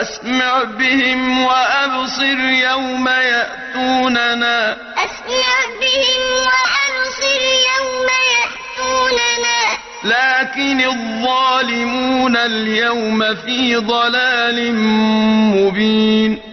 أسمع بهم وأبصر يوم يأتوننا. أسمع بهم وأبصر يوم يأتوننا. لكن الظالمون اليوم في ضلال مبين.